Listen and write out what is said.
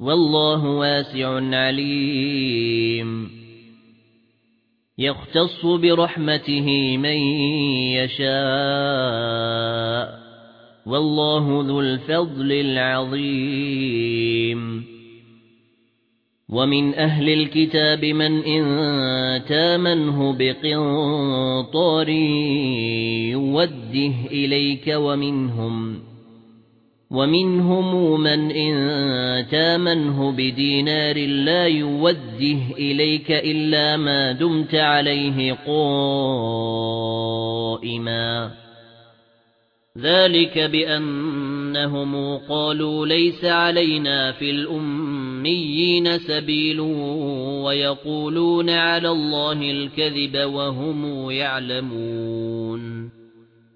والله واسع عليم. يختص برحمته من يشاء. والله ذو الفضل العظيم. ومن أهل الكتاب من إن تامنه بقنطار يوده إليك ومنهم ومنهم من إن تامنه بدينار لا يوده إليك إلا ما دمت عليه قائما. ذلك بأنهم قالوا ليس علينا في الأميين سبيل ويقولون على الله الكذب وهم يعلمون.